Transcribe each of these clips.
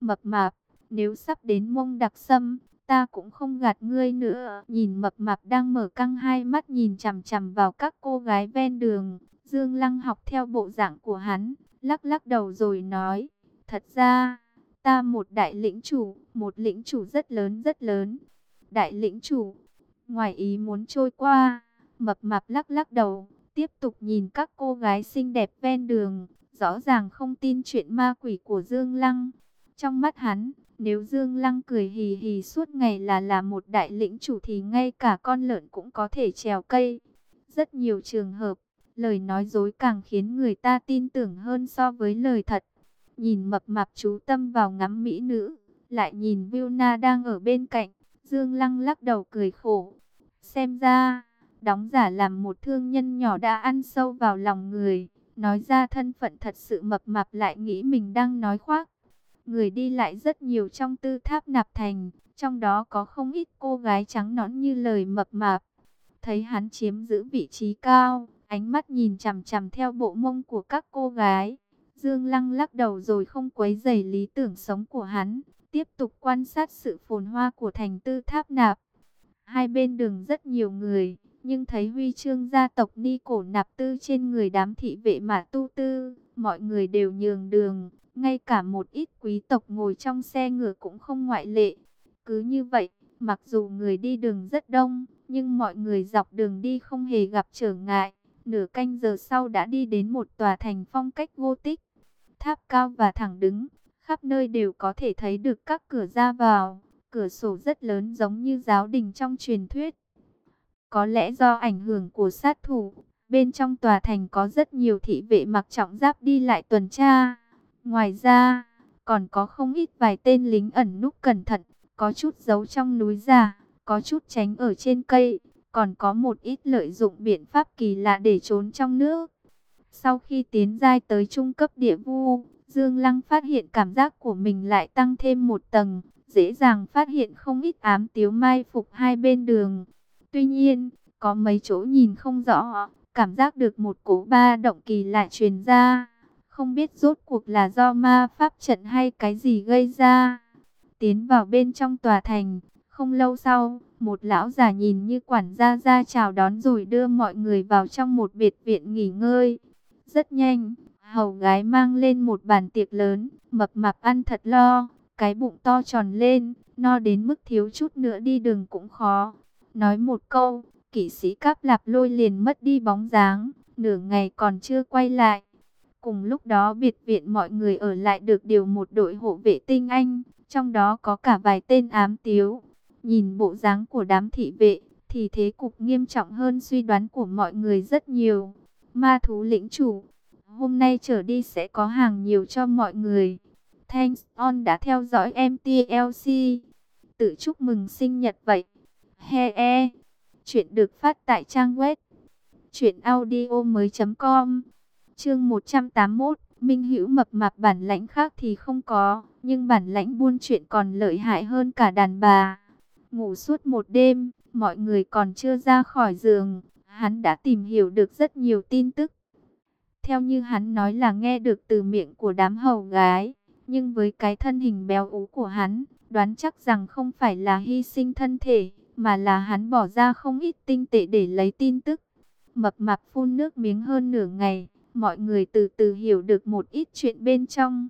Mập mạp, nếu sắp đến mông đặc sâm, ta cũng không gạt ngươi nữa. Nhìn mập mạp đang mở căng hai mắt nhìn chằm chằm vào các cô gái ven đường. Dương Lăng học theo bộ dạng của hắn, lắc lắc đầu rồi nói, thật ra, ta một đại lĩnh chủ, một lĩnh chủ rất lớn rất lớn. Đại lĩnh chủ, ngoài ý muốn trôi qua, mập mạp lắc lắc đầu, tiếp tục nhìn các cô gái xinh đẹp ven đường, rõ ràng không tin chuyện ma quỷ của Dương Lăng. Trong mắt hắn, nếu Dương Lăng cười hì hì suốt ngày là là một đại lĩnh chủ thì ngay cả con lợn cũng có thể trèo cây. Rất nhiều trường hợp, lời nói dối càng khiến người ta tin tưởng hơn so với lời thật. Nhìn mập mạp chú tâm vào ngắm mỹ nữ, lại nhìn Vilna đang ở bên cạnh, Dương Lăng lắc đầu cười khổ. Xem ra, đóng giả làm một thương nhân nhỏ đã ăn sâu vào lòng người, nói ra thân phận thật sự mập mạp lại nghĩ mình đang nói khoác. Người đi lại rất nhiều trong tư tháp nạp thành, trong đó có không ít cô gái trắng nõn như lời mập mạp. Thấy hắn chiếm giữ vị trí cao, ánh mắt nhìn chằm chằm theo bộ mông của các cô gái. Dương Lăng lắc đầu rồi không quấy rầy lý tưởng sống của hắn, tiếp tục quan sát sự phồn hoa của thành tư tháp nạp. Hai bên đường rất nhiều người, nhưng thấy huy chương gia tộc ni cổ nạp tư trên người đám thị vệ mà tu tư, mọi người đều nhường đường, ngay cả một ít quý tộc ngồi trong xe ngựa cũng không ngoại lệ. Cứ như vậy, mặc dù người đi đường rất đông, nhưng mọi người dọc đường đi không hề gặp trở ngại. Nửa canh giờ sau đã đi đến một tòa thành phong cách vô tích. Tháp cao và thẳng đứng, khắp nơi đều có thể thấy được các cửa ra vào. Cửa sổ rất lớn giống như giáo đình trong truyền thuyết. Có lẽ do ảnh hưởng của sát thủ, bên trong tòa thành có rất nhiều thị vệ mặc trọng giáp đi lại tuần tra. Ngoài ra, còn có không ít vài tên lính ẩn núp cẩn thận, có chút giấu trong núi già, có chút tránh ở trên cây, còn có một ít lợi dụng biện pháp kỳ lạ để trốn trong nước. Sau khi tiến giai tới trung cấp địa vu, Dương Lăng phát hiện cảm giác của mình lại tăng thêm một tầng, dễ dàng phát hiện không ít ám tiếu mai phục hai bên đường. Tuy nhiên, có mấy chỗ nhìn không rõ, cảm giác được một cỗ ba động kỳ lạ truyền ra. Không biết rốt cuộc là do ma pháp trận hay cái gì gây ra. Tiến vào bên trong tòa thành, không lâu sau, một lão già nhìn như quản gia ra chào đón rồi đưa mọi người vào trong một biệt viện nghỉ ngơi. Rất nhanh, hầu gái mang lên một bàn tiệc lớn, mập mạp ăn thật lo, cái bụng to tròn lên, no đến mức thiếu chút nữa đi đường cũng khó. Nói một câu, kỵ sĩ cáp lạp lôi liền mất đi bóng dáng, nửa ngày còn chưa quay lại. Cùng lúc đó biệt viện mọi người ở lại được điều một đội hộ vệ tinh anh, trong đó có cả vài tên ám tiếu. Nhìn bộ dáng của đám thị vệ, thì thế cục nghiêm trọng hơn suy đoán của mọi người rất nhiều. Ma thú lĩnh chủ, hôm nay trở đi sẽ có hàng nhiều cho mọi người. Thanks on đã theo dõi MTLC. Tự chúc mừng sinh nhật vậy. He e. Chuyện được phát tại trang web. Chuyện audio mới.com Chương 181, Minh Hữu mập mạp bản lãnh khác thì không có, nhưng bản lãnh buôn chuyện còn lợi hại hơn cả đàn bà. Ngủ suốt một đêm, mọi người còn chưa ra khỏi giường, hắn đã tìm hiểu được rất nhiều tin tức. Theo như hắn nói là nghe được từ miệng của đám hầu gái, nhưng với cái thân hình béo ú của hắn, đoán chắc rằng không phải là hy sinh thân thể, mà là hắn bỏ ra không ít tinh tệ để lấy tin tức. Mập mạp phun nước miếng hơn nửa ngày, mọi người từ từ hiểu được một ít chuyện bên trong.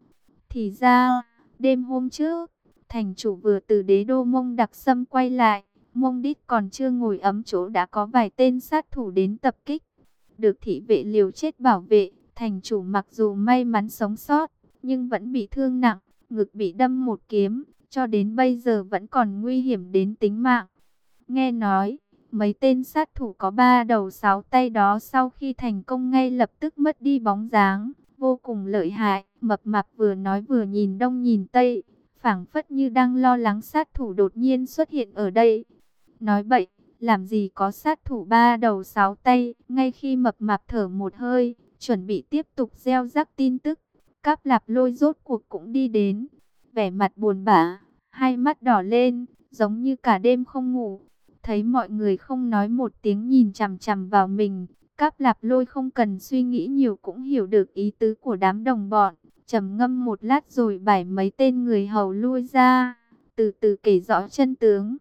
Thì ra, đêm hôm trước, thành chủ vừa từ đế đô mông đặc sâm quay lại, mông đít còn chưa ngồi ấm chỗ đã có vài tên sát thủ đến tập kích. Được thị vệ liều chết bảo vệ, thành chủ mặc dù may mắn sống sót, nhưng vẫn bị thương nặng, ngực bị đâm một kiếm, cho đến bây giờ vẫn còn nguy hiểm đến tính mạng. Nghe nói, Mấy tên sát thủ có ba đầu sáu tay đó sau khi thành công ngay lập tức mất đi bóng dáng, vô cùng lợi hại. Mập mạp vừa nói vừa nhìn đông nhìn tây, phảng phất như đang lo lắng sát thủ đột nhiên xuất hiện ở đây. Nói bậy, làm gì có sát thủ ba đầu sáu tay, ngay khi mập mạp thở một hơi, chuẩn bị tiếp tục gieo rắc tin tức. Cáp lạp lôi rốt cuộc cũng đi đến, vẻ mặt buồn bã, hai mắt đỏ lên, giống như cả đêm không ngủ. Thấy mọi người không nói một tiếng nhìn chằm chằm vào mình, Cáp Lạp Lôi không cần suy nghĩ nhiều cũng hiểu được ý tứ của đám đồng bọn. trầm ngâm một lát rồi bài mấy tên người hầu lui ra, từ từ kể rõ chân tướng.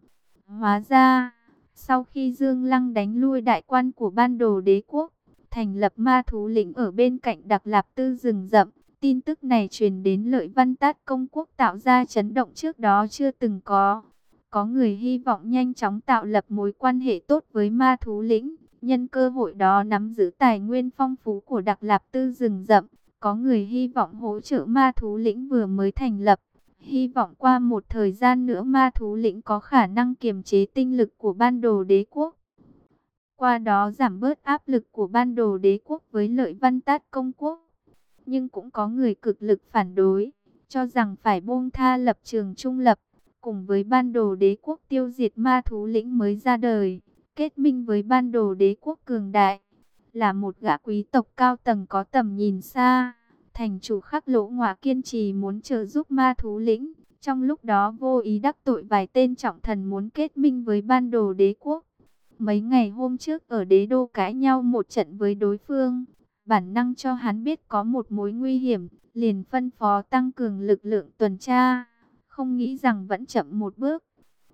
Hóa ra, sau khi Dương Lăng đánh lui đại quan của ban đồ đế quốc, thành lập ma thú lĩnh ở bên cạnh Đặc Lạp Tư rừng rậm, tin tức này truyền đến lợi văn tát công quốc tạo ra chấn động trước đó chưa từng có. Có người hy vọng nhanh chóng tạo lập mối quan hệ tốt với ma thú lĩnh, nhân cơ hội đó nắm giữ tài nguyên phong phú của Đặc Lạp Tư rừng rậm. Có người hy vọng hỗ trợ ma thú lĩnh vừa mới thành lập, hy vọng qua một thời gian nữa ma thú lĩnh có khả năng kiềm chế tinh lực của ban đồ đế quốc. Qua đó giảm bớt áp lực của ban đồ đế quốc với lợi văn tát công quốc. Nhưng cũng có người cực lực phản đối, cho rằng phải buông tha lập trường trung lập, cùng với ban đồ đế quốc tiêu diệt ma thú lĩnh mới ra đời, kết minh với ban đồ đế quốc cường đại là một gã quý tộc cao tầng có tầm nhìn xa. Thành chủ khắc lỗ ngọa kiên trì muốn trợ giúp ma thú lĩnh. Trong lúc đó vô ý đắc tội vài tên trọng thần muốn kết minh với ban đồ đế quốc. Mấy ngày hôm trước ở đế đô cãi nhau một trận với đối phương. Bản năng cho hắn biết có một mối nguy hiểm, liền phân phó tăng cường lực lượng tuần tra. Không nghĩ rằng vẫn chậm một bước.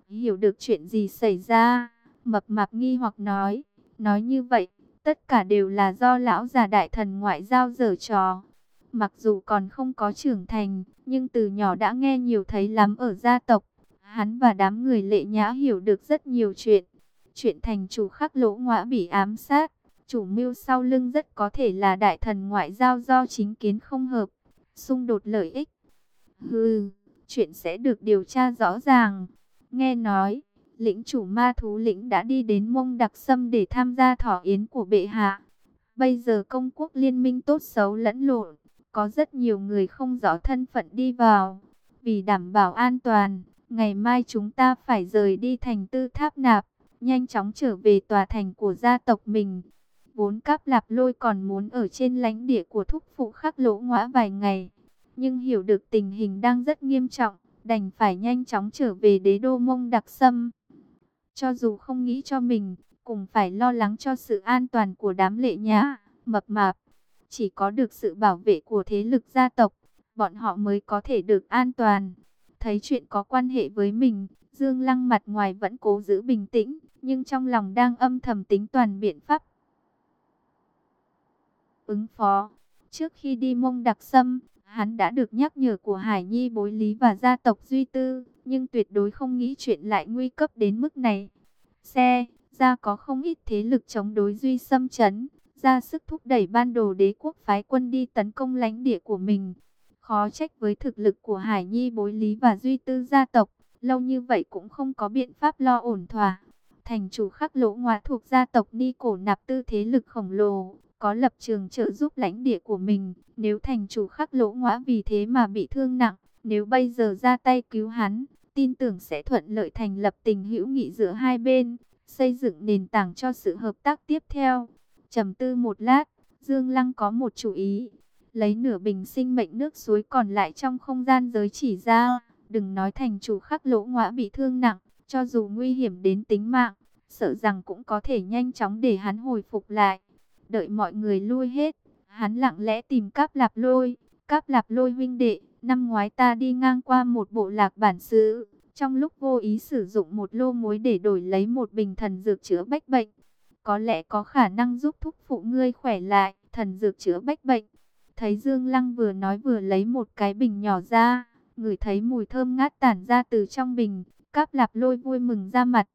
Hiểu được chuyện gì xảy ra, mập mạp nghi hoặc nói. Nói như vậy, Tất cả đều là do lão già đại thần ngoại giao dở trò. Mặc dù còn không có trưởng thành, nhưng từ nhỏ đã nghe nhiều thấy lắm ở gia tộc. Hắn và đám người lệ nhã hiểu được rất nhiều chuyện. Chuyện thành chủ khắc lỗ ngõa bị ám sát. Chủ mưu sau lưng rất có thể là đại thần ngoại giao do chính kiến không hợp. Xung đột lợi ích. Hừ, chuyện sẽ được điều tra rõ ràng. Nghe nói, lĩnh chủ ma thú lĩnh đã đi đến mông đặc sâm để tham gia thỏ yến của bệ hạ. Bây giờ công quốc liên minh tốt xấu lẫn lộn, có rất nhiều người không rõ thân phận đi vào. Vì đảm bảo an toàn, ngày mai chúng ta phải rời đi thành tư tháp nạp, nhanh chóng trở về tòa thành của gia tộc mình. Vốn cáp lạp lôi còn muốn ở trên lãnh địa của thúc phụ khắc lỗ ngõa vài ngày. Nhưng hiểu được tình hình đang rất nghiêm trọng, đành phải nhanh chóng trở về đế đô mông đặc sâm. Cho dù không nghĩ cho mình, cũng phải lo lắng cho sự an toàn của đám lệ nhã, mập mạp. Chỉ có được sự bảo vệ của thế lực gia tộc, bọn họ mới có thể được an toàn. Thấy chuyện có quan hệ với mình, Dương Lăng mặt ngoài vẫn cố giữ bình tĩnh, nhưng trong lòng đang âm thầm tính toàn biện pháp. Ứng phó, trước khi đi mông đặc sâm, hắn đã được nhắc nhở của Hải Nhi bối lý và gia tộc Duy Tư nhưng tuyệt đối không nghĩ chuyện lại nguy cấp đến mức này. Xe, ra có không ít thế lực chống đối duy xâm chấn, ra sức thúc đẩy ban đồ đế quốc phái quân đi tấn công lãnh địa của mình. Khó trách với thực lực của Hải Nhi bối lý và duy tư gia tộc, lâu như vậy cũng không có biện pháp lo ổn thỏa. Thành chủ khắc lỗ ngoại thuộc gia tộc Ni Cổ Nạp Tư thế lực khổng lồ, có lập trường trợ giúp lãnh địa của mình. Nếu thành chủ khắc lỗ ngõa vì thế mà bị thương nặng, nếu bây giờ ra tay cứu hắn, tin tưởng sẽ thuận lợi thành lập tình hữu nghị giữa hai bên, xây dựng nền tảng cho sự hợp tác tiếp theo. Trầm tư một lát, Dương Lăng có một chủ ý, lấy nửa bình sinh mệnh nước suối còn lại trong không gian giới chỉ ra, đừng nói thành chủ khắc lỗ ngõa bị thương nặng, cho dù nguy hiểm đến tính mạng, sợ rằng cũng có thể nhanh chóng để hắn hồi phục lại. Đợi mọi người lui hết, hắn lặng lẽ tìm cáp lạp lôi, cáp lạp lôi huynh đệ, Năm ngoái ta đi ngang qua một bộ lạc bản xứ, trong lúc vô ý sử dụng một lô muối để đổi lấy một bình thần dược chữa bách bệnh. Có lẽ có khả năng giúp thúc phụ ngươi khỏe lại, thần dược chữa bách bệnh. Thấy Dương Lăng vừa nói vừa lấy một cái bình nhỏ ra, người thấy mùi thơm ngát tản ra từ trong bình, cáp lạp lôi vui mừng ra mặt.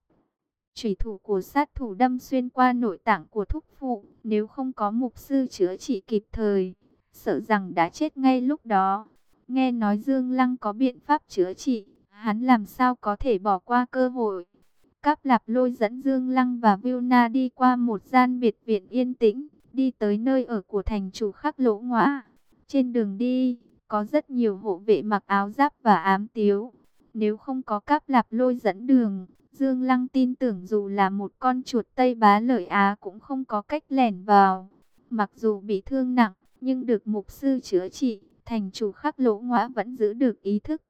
Chủy thủ của sát thủ đâm xuyên qua nội tạng của thúc phụ, nếu không có mục sư chữa trị kịp thời, sợ rằng đã chết ngay lúc đó. Nghe nói Dương Lăng có biện pháp chữa trị, hắn làm sao có thể bỏ qua cơ hội. Cáp lạp lôi dẫn Dương Lăng và Vilna đi qua một gian biệt viện yên tĩnh, đi tới nơi ở của thành chủ khắc lỗ ngõa. Trên đường đi, có rất nhiều hộ vệ mặc áo giáp và ám tiếu. Nếu không có cáp lạp lôi dẫn đường, Dương Lăng tin tưởng dù là một con chuột Tây Bá Lợi Á cũng không có cách lẻn vào. Mặc dù bị thương nặng, nhưng được mục sư chữa trị, thành chủ khắc lỗ ngõa vẫn giữ được ý thức.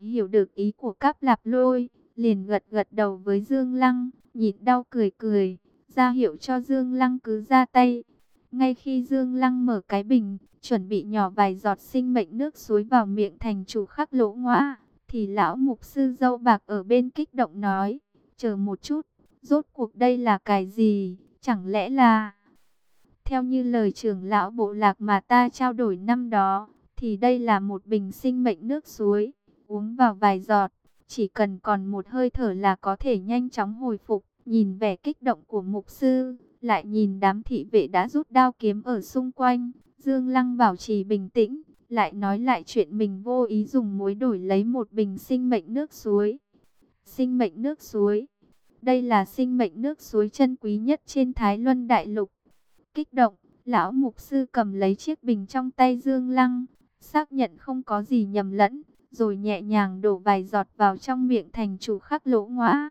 Hiểu được ý của cáp lạp lôi, liền gật gật đầu với Dương Lăng, nhịn đau cười cười, ra hiệu cho Dương Lăng cứ ra tay. Ngay khi Dương Lăng mở cái bình, chuẩn bị nhỏ vài giọt sinh mệnh nước suối vào miệng thành chủ khắc lỗ ngõa, thì lão mục sư dâu bạc ở bên kích động nói, chờ một chút, rốt cuộc đây là cái gì, chẳng lẽ là... Theo như lời trưởng lão bộ lạc mà ta trao đổi năm đó, thì đây là một bình sinh mệnh nước suối, uống vào vài giọt, chỉ cần còn một hơi thở là có thể nhanh chóng hồi phục. Nhìn vẻ kích động của mục sư, lại nhìn đám thị vệ đã rút đao kiếm ở xung quanh, Dương Lăng bảo trì bình tĩnh, lại nói lại chuyện mình vô ý dùng muối đổi lấy một bình sinh mệnh nước suối. Sinh mệnh nước suối. Đây là sinh mệnh nước suối chân quý nhất trên Thái Luân Đại Lục. Kích động, lão mục sư cầm lấy chiếc bình trong tay Dương Lăng, xác nhận không có gì nhầm lẫn, rồi nhẹ nhàng đổ vài giọt vào trong miệng thành chủ khắc lỗ ngõa.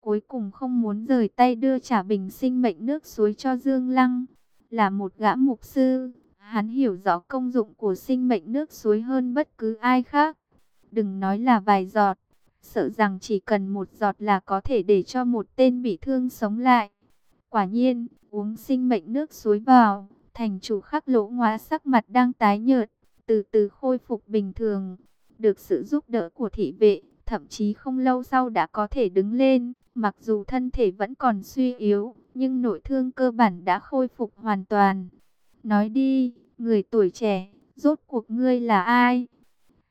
Cuối cùng không muốn rời tay đưa trả bình sinh mệnh nước suối cho Dương Lăng, là một gã mục sư, hắn hiểu rõ công dụng của sinh mệnh nước suối hơn bất cứ ai khác. Đừng nói là vài giọt, sợ rằng chỉ cần một giọt là có thể để cho một tên bị thương sống lại. Quả nhiên, uống sinh mệnh nước suối vào, thành chủ khắc lỗ ngoá sắc mặt đang tái nhợt, từ từ khôi phục bình thường. Được sự giúp đỡ của thị vệ, thậm chí không lâu sau đã có thể đứng lên, mặc dù thân thể vẫn còn suy yếu, nhưng nội thương cơ bản đã khôi phục hoàn toàn. Nói đi, người tuổi trẻ, rốt cuộc ngươi là ai?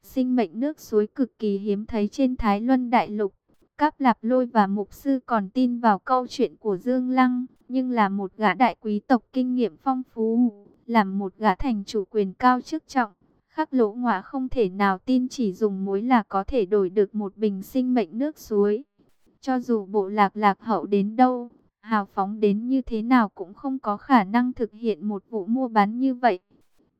Sinh mệnh nước suối cực kỳ hiếm thấy trên Thái Luân Đại Lục. Cáp Lạp Lôi và Mục Sư còn tin vào câu chuyện của Dương Lăng, nhưng là một gã đại quý tộc kinh nghiệm phong phú, làm một gã thành chủ quyền cao chức trọng. Khắc lỗ ngọa không thể nào tin chỉ dùng muối là có thể đổi được một bình sinh mệnh nước suối. Cho dù bộ lạc lạc hậu đến đâu, hào phóng đến như thế nào cũng không có khả năng thực hiện một vụ mua bán như vậy.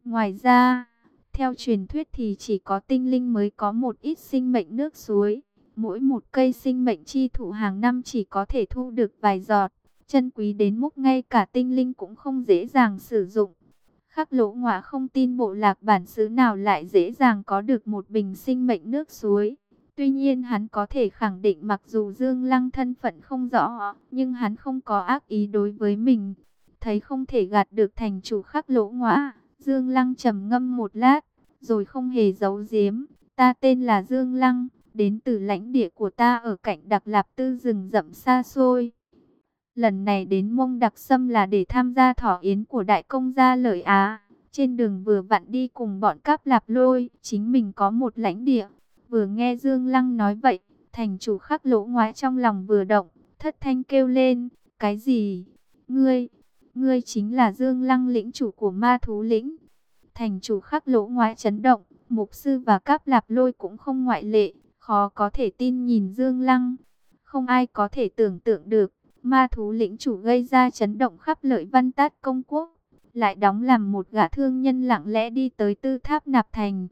Ngoài ra, theo truyền thuyết thì chỉ có tinh linh mới có một ít sinh mệnh nước suối. Mỗi một cây sinh mệnh chi thụ hàng năm chỉ có thể thu được vài giọt. Chân quý đến mức ngay cả tinh linh cũng không dễ dàng sử dụng. Khắc lỗ ngọa không tin bộ lạc bản xứ nào lại dễ dàng có được một bình sinh mệnh nước suối. Tuy nhiên hắn có thể khẳng định mặc dù Dương Lăng thân phận không rõ, nhưng hắn không có ác ý đối với mình. Thấy không thể gạt được thành chủ khắc lỗ ngọa Dương Lăng trầm ngâm một lát, rồi không hề giấu giếm. Ta tên là Dương Lăng, đến từ lãnh địa của ta ở cạnh Đặc Lạp Tư rừng rậm xa xôi. Lần này đến mông đặc sâm là để tham gia thỏ yến của đại công gia lợi Á. Trên đường vừa vặn đi cùng bọn cáp lạp lôi, chính mình có một lãnh địa. Vừa nghe Dương Lăng nói vậy, thành chủ khắc lỗ ngoái trong lòng vừa động, thất thanh kêu lên, cái gì? Ngươi, ngươi chính là Dương Lăng lĩnh chủ của ma thú lĩnh. Thành chủ khắc lỗ ngoái chấn động, mục sư và cáp lạp lôi cũng không ngoại lệ, khó có thể tin nhìn Dương Lăng. Không ai có thể tưởng tượng được, ma thú lĩnh chủ gây ra chấn động khắp lợi văn tát công quốc, lại đóng làm một gã thương nhân lặng lẽ đi tới tư tháp nạp thành.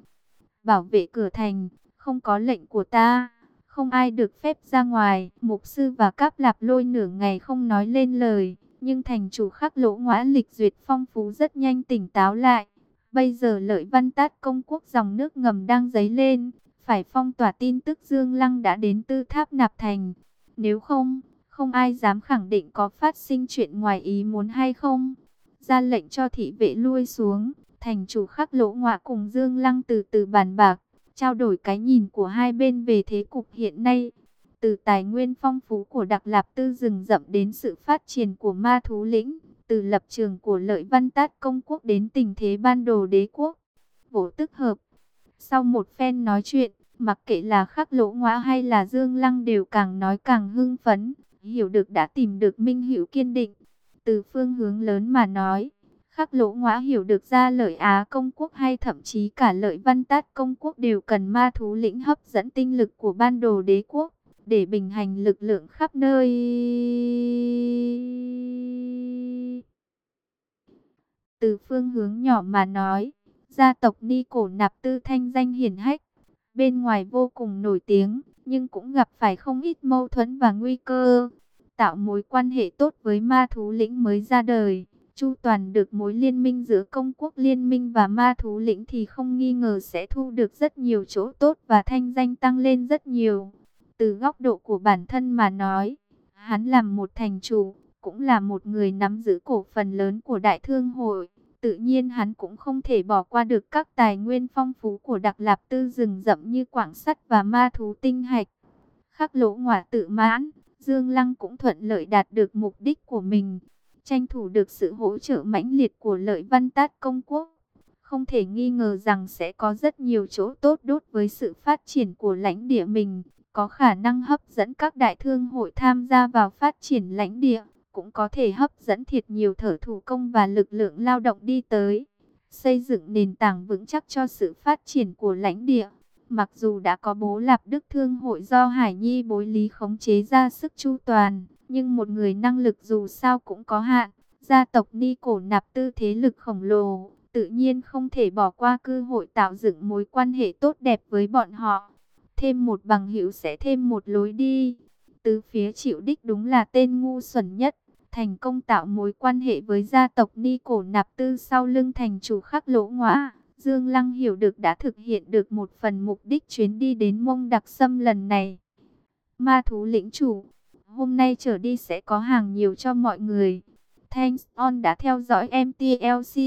Bảo vệ cửa thành, không có lệnh của ta, không ai được phép ra ngoài. Mục sư và cáp lạp lôi nửa ngày không nói lên lời, nhưng thành chủ khắc lỗ ngõa lịch duyệt phong phú rất nhanh tỉnh táo lại. Bây giờ lợi văn tát công quốc dòng nước ngầm đang dấy lên, phải phong tỏa tin tức Dương Lăng đã đến tư tháp nạp thành. Nếu không, không ai dám khẳng định có phát sinh chuyện ngoài ý muốn hay không. Ra lệnh cho thị vệ lui xuống, thành chủ khắc lỗ ngọa cùng Dương Lăng từ từ bàn bạc, trao đổi cái nhìn của hai bên về thế cục hiện nay. Từ tài nguyên phong phú của Đặc Lạp Tư rừng rậm đến sự phát triển của ma thú lĩnh, từ lập trường của lợi văn tát công quốc đến tình thế ban đồ đế quốc. Vỗ tức hợp. Sau một phen nói chuyện, mặc kệ là khắc lỗ ngõa hay là Dương Lăng đều càng nói càng hưng phấn, hiểu được đã tìm được minh hữu kiên định. Từ phương hướng lớn mà nói, khắc lỗ ngõa hiểu được ra lợi Á công quốc hay thậm chí cả lợi văn tát công quốc đều cần ma thú lĩnh hấp dẫn tinh lực của ban đồ đế quốc, để bình hành lực lượng khắp nơi. Từ phương hướng nhỏ mà nói, gia tộc Ni Cổ Nạp Tư thanh danh hiển hách, bên ngoài vô cùng nổi tiếng, nhưng cũng gặp phải không ít mâu thuẫn và nguy cơ. Tạo mối quan hệ tốt với ma thú lĩnh mới ra đời, chu toàn được mối liên minh giữa công quốc liên minh và ma thú lĩnh thì không nghi ngờ sẽ thu được rất nhiều chỗ tốt và thanh danh tăng lên rất nhiều. Từ góc độ của bản thân mà nói, hắn làm một thành chủ, cũng là một người nắm giữ cổ phần lớn của đại thương hội. Tự nhiên hắn cũng không thể bỏ qua được các tài nguyên phong phú của Đặc Lạp Tư rừng rậm như quảng sắt và ma thú tinh hạch. Khắc lỗ ngỏa tự mãn, Dương Lăng cũng thuận lợi đạt được mục đích của mình, tranh thủ được sự hỗ trợ mãnh liệt của lợi văn tát công quốc. Không thể nghi ngờ rằng sẽ có rất nhiều chỗ tốt đốt với sự phát triển của lãnh địa mình, có khả năng hấp dẫn các đại thương hội tham gia vào phát triển lãnh địa, cũng có thể hấp dẫn thiệt nhiều thở thủ công và lực lượng lao động đi tới, xây dựng nền tảng vững chắc cho sự phát triển của lãnh địa. Mặc dù đã có bố lạp đức thương hội do Hải Nhi bối lý khống chế ra sức chu toàn, nhưng một người năng lực dù sao cũng có hạn. Gia tộc Ni Cổ nạp tư thế lực khổng lồ, tự nhiên không thể bỏ qua cơ hội tạo dựng mối quan hệ tốt đẹp với bọn họ. Thêm một bằng hữu sẽ thêm một lối đi. tứ phía chịu đích đúng là tên ngu xuẩn nhất. Thành công tạo mối quan hệ với gia tộc Ni Cổ Nạp Tư sau lưng thành chủ khắc lỗ ngõa. Dương Lăng hiểu được đã thực hiện được một phần mục đích chuyến đi đến mông đặc sâm lần này. Ma thú lĩnh chủ, hôm nay trở đi sẽ có hàng nhiều cho mọi người. Thanks on đã theo dõi MTLC.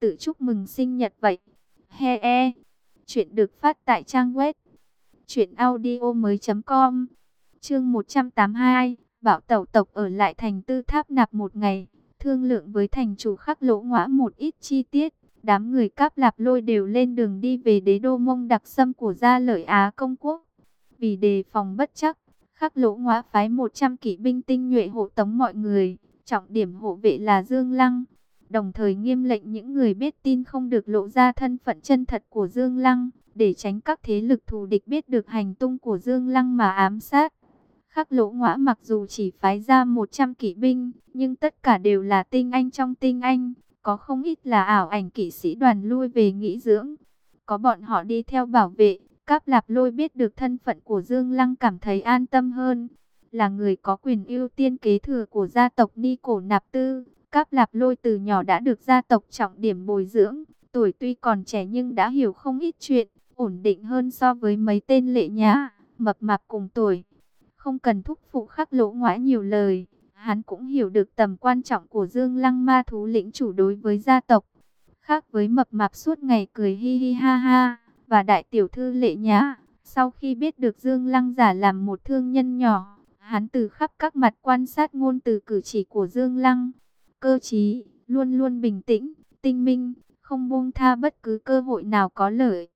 Tự chúc mừng sinh nhật vậy. He e. Chuyện được phát tại trang web. Chuyện audio mới com. Chương 182. Bảo tẩu tộc ở lại thành tư tháp nạp một ngày. Thương lượng với thành chủ khắc lỗ ngõa một ít chi tiết đám người cáp lạp lôi đều lên đường đi về đế đô mông đặc sâm của gia lợi Á công quốc. Vì đề phòng bất chắc, khắc lỗ ngõa phái 100 kỵ binh tinh nhuệ hộ tống mọi người, trọng điểm hộ vệ là Dương Lăng. Đồng thời nghiêm lệnh những người biết tin không được lộ ra thân phận chân thật của Dương Lăng, để tránh các thế lực thù địch biết được hành tung của Dương Lăng mà ám sát. Khắc lỗ ngõa mặc dù chỉ phái ra 100 kỵ binh, nhưng tất cả đều là tinh anh trong tinh anh, có không ít là ảo ảnh kỵ sĩ đoàn lui về nghỉ dưỡng. Có bọn họ đi theo bảo vệ, Cáp Lạp Lôi biết được thân phận của Dương Lăng cảm thấy an tâm hơn. Là người có quyền ưu tiên kế thừa của gia tộc Ni Cổ Nạp Tư. Cáp Lạp Lôi từ nhỏ đã được gia tộc trọng điểm bồi dưỡng. Tuổi tuy còn trẻ nhưng đã hiểu không ít chuyện, ổn định hơn so với mấy tên lệ nhã, mập mạp cùng tuổi. Không cần thúc phụ khắc lỗ ngoãi nhiều lời, hắn cũng hiểu được tầm quan trọng của Dương Lăng ma thú lĩnh chủ đối với gia tộc. Khác với mập mạp suốt ngày cười hi hi ha ha, và đại tiểu thư lệ nhã, sau khi biết được Dương Lăng giả làm một thương nhân nhỏ, hắn từ khắp các mặt quan sát ngôn từ cử chỉ của Dương Lăng. Cơ trí, luôn luôn bình tĩnh, tinh minh, không buông tha bất cứ cơ hội nào có lợi.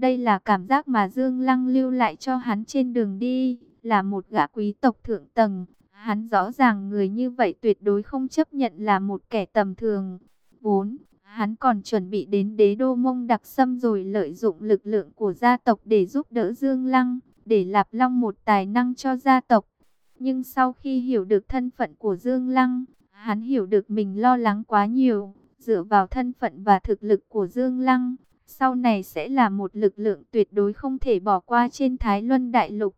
Đây là cảm giác mà Dương Lăng lưu lại cho hắn trên đường đi, là một gã quý tộc thượng tầng, Hắn rõ ràng người như vậy tuyệt đối không chấp nhận là một kẻ tầm thường. 4. Hắn còn chuẩn bị đến đế đô mông đặc xâm rồi lợi dụng lực lượng của gia tộc để giúp đỡ Dương Lăng, để Lạp Long một tài năng cho gia tộc. Nhưng sau khi hiểu được thân phận của Dương Lăng, hắn hiểu được mình lo lắng quá nhiều, dựa vào thân phận và thực lực của Dương Lăng, sau này sẽ là một lực lượng tuyệt đối không thể bỏ qua trên Thái Luân Đại Lục.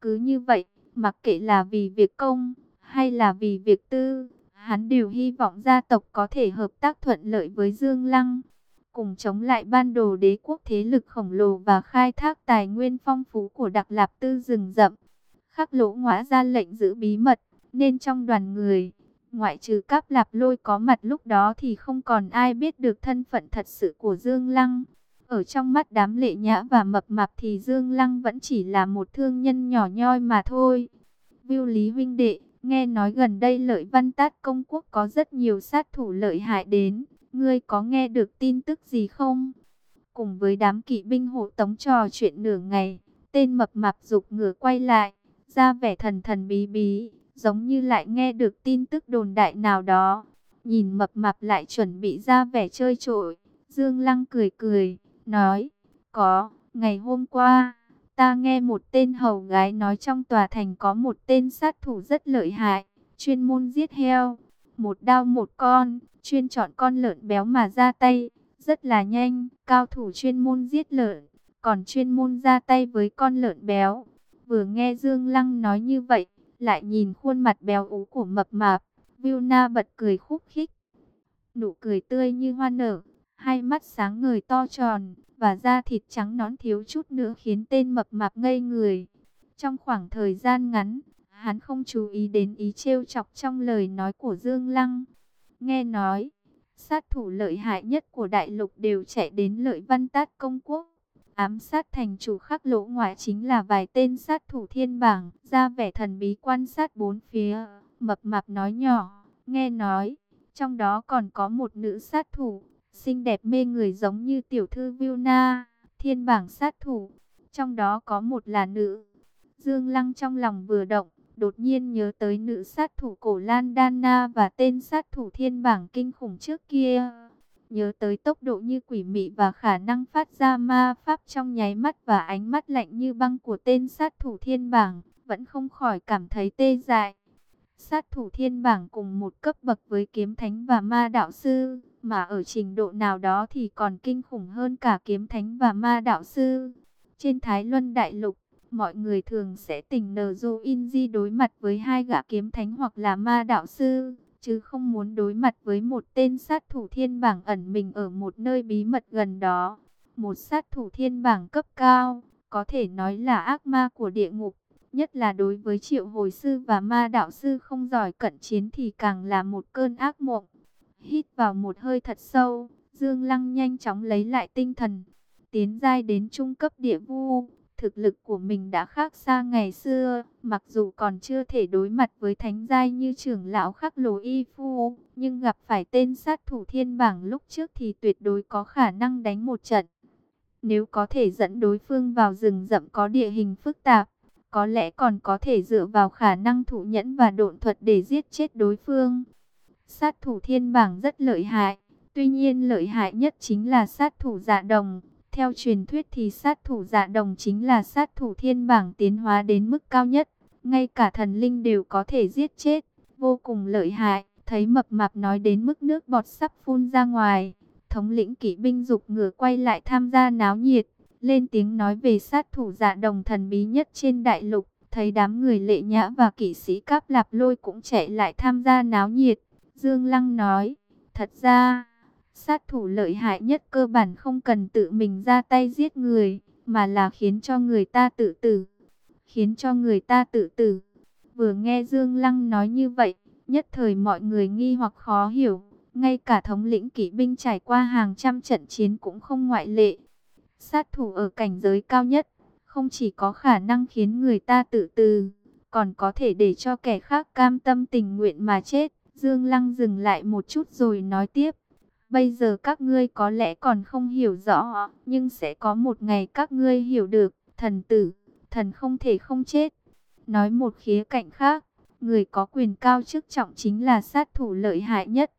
Cứ như vậy, Mặc kệ là vì việc công hay là vì việc tư, hắn đều hy vọng gia tộc có thể hợp tác thuận lợi với Dương Lăng, cùng chống lại ban đồ đế quốc thế lực khổng lồ và khai thác tài nguyên phong phú của Đặc Lạp Tư rừng rậm. Khắc lỗ ngõa ra lệnh giữ bí mật, nên trong đoàn người, ngoại trừ cáp lạp lôi có mặt lúc đó thì không còn ai biết được thân phận thật sự của Dương Lăng. Ở trong mắt đám lệ nhã và mập mạp thì Dương Lăng vẫn chỉ là một thương nhân nhỏ nhoi mà thôi. Viu Lý huynh đệ, nghe nói gần đây lợi văn tát công quốc có rất nhiều sát thủ lợi hại đến. Ngươi có nghe được tin tức gì không? Cùng với đám kỵ binh hộ tống trò chuyện nửa ngày, tên mập mạp dục ngửa quay lại, ra vẻ thần thần bí bí, giống như lại nghe được tin tức đồn đại nào đó. Nhìn mập mạp lại chuẩn bị ra vẻ chơi trội, Dương Lăng cười cười nói, có, ngày hôm qua, ta nghe một tên hầu gái nói trong tòa thành có một tên sát thủ rất lợi hại, chuyên môn giết heo, một đao một con, chuyên chọn con lợn béo mà ra tay, rất là nhanh, cao thủ chuyên môn giết lợn, còn chuyên môn ra tay với con lợn béo. Vừa nghe Dương Lăng nói như vậy, lại nhìn khuôn mặt béo ú của mập mạp, Vilna bật cười khúc khích. Nụ cười tươi như hoa nở, hai mắt sáng ngời to tròn, và da thịt trắng nón thiếu chút nữa khiến tên mập mạp ngây người. Trong khoảng thời gian ngắn, hắn không chú ý đến ý trêu chọc trong lời nói của Dương Lăng. Nghe nói, sát thủ lợi hại nhất của đại lục đều chạy đến lợi văn tát công quốc. Ám sát thành chủ khắc lỗ ngoại chính là vài tên sát thủ thiên bảng, ra vẻ thần bí quan sát bốn phía, mập mạp nói nhỏ, nghe nói, trong đó còn có một nữ sát thủ, xinh đẹp mê người giống như tiểu thư Vilna, thiên bảng sát thủ, trong đó có một là nữ. Dương Lăng trong lòng vừa động, đột nhiên nhớ tới nữ sát thủ cổ Lan Dana và tên sát thủ thiên bảng kinh khủng trước kia. Nhớ tới tốc độ như quỷ mị và khả năng phát ra ma pháp trong nháy mắt và ánh mắt lạnh như băng của tên sát thủ thiên bảng, vẫn không khỏi cảm thấy tê dại. Sát thủ thiên bảng cùng một cấp bậc với kiếm thánh và ma đạo sư, mà ở trình độ nào đó thì còn kinh khủng hơn cả kiếm thánh và ma đạo sư. Trên Thái Luân Đại Lục, mọi người thường sẽ tình nờ du in di đối mặt với hai gã kiếm thánh hoặc là ma đạo sư, chứ không muốn đối mặt với một tên sát thủ thiên bảng ẩn mình ở một nơi bí mật gần đó. Một sát thủ thiên bảng cấp cao, có thể nói là ác ma của địa ngục, nhất là đối với triệu hồi sư và ma đạo sư không giỏi cận chiến thì càng là một cơn ác mộng. Hít vào một hơi thật sâu, Dương Lăng nhanh chóng lấy lại tinh thần, tiến giai đến trung cấp địa vu, Thực lực của mình đã khác xa ngày xưa, mặc dù còn chưa thể đối mặt với thánh giai như trưởng lão khắc lồ y phu, nhưng gặp phải tên sát thủ thiên bảng lúc trước thì tuyệt đối có khả năng đánh một trận. Nếu có thể dẫn đối phương vào rừng rậm có địa hình phức tạp, có lẽ còn có thể dựa vào khả năng thủ nhẫn và độn thuật để giết chết đối phương. Sát thủ thiên bảng rất lợi hại, tuy nhiên lợi hại nhất chính là sát thủ dạ đồng. Theo truyền thuyết thì sát thủ dạ đồng chính là sát thủ thiên bảng tiến hóa đến mức cao nhất. Ngay cả thần linh đều có thể giết chết. Vô cùng lợi hại. Thấy mập mạp nói đến mức nước bọt sắp phun ra ngoài. Thống lĩnh kỵ binh dục ngửa quay lại tham gia náo nhiệt. Lên tiếng nói về sát thủ dạ đồng thần bí nhất trên đại lục. Thấy đám người lệ nhã và kỵ sĩ cáp lạp lôi cũng chạy lại tham gia náo nhiệt. Dương Lăng nói, thật ra Sát thủ lợi hại nhất cơ bản không cần tự mình ra tay giết người, mà là khiến cho người ta tự tử. Khiến cho người ta tự tử. Vừa nghe Dương Lăng nói như vậy, nhất thời mọi người nghi hoặc khó hiểu. Ngay cả thống lĩnh kỵ binh trải qua hàng trăm trận chiến cũng không ngoại lệ. Sát thủ ở cảnh giới cao nhất, không chỉ có khả năng khiến người ta tự tử, còn có thể để cho kẻ khác cam tâm tình nguyện mà chết. Dương Lăng dừng lại một chút rồi nói tiếp. Bây giờ các ngươi có lẽ còn không hiểu rõ, nhưng sẽ có một ngày các ngươi hiểu được, thần tử, thần không thể không chết. Nói một khía cạnh khác, người có quyền cao chức trọng chính là sát thủ lợi hại nhất.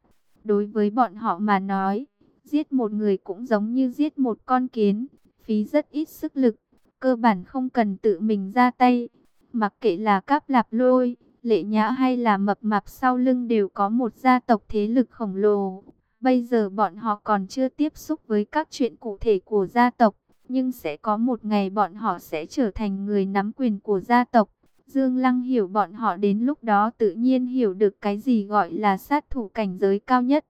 Đối với bọn họ mà nói, giết một người cũng giống như giết một con kiến, phí rất ít sức lực, cơ bản không cần tự mình ra tay. Mặc kệ là cáp lạp lôi, lệ nhã hay là mập mạp sau lưng đều có một gia tộc thế lực khổng lồ, Bây giờ bọn họ còn chưa tiếp xúc với các chuyện cụ thể của gia tộc, nhưng sẽ có một ngày bọn họ sẽ trở thành người nắm quyền của gia tộc. Dương Lăng hiểu bọn họ đến lúc đó tự nhiên hiểu được cái gì gọi là sát thủ cảnh giới cao nhất.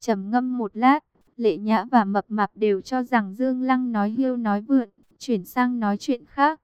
trầm ngâm một lát, Lệ Nhã và Mập Mạp đều cho rằng Dương Lăng nói hiêu nói vượn, chuyển sang nói chuyện khác.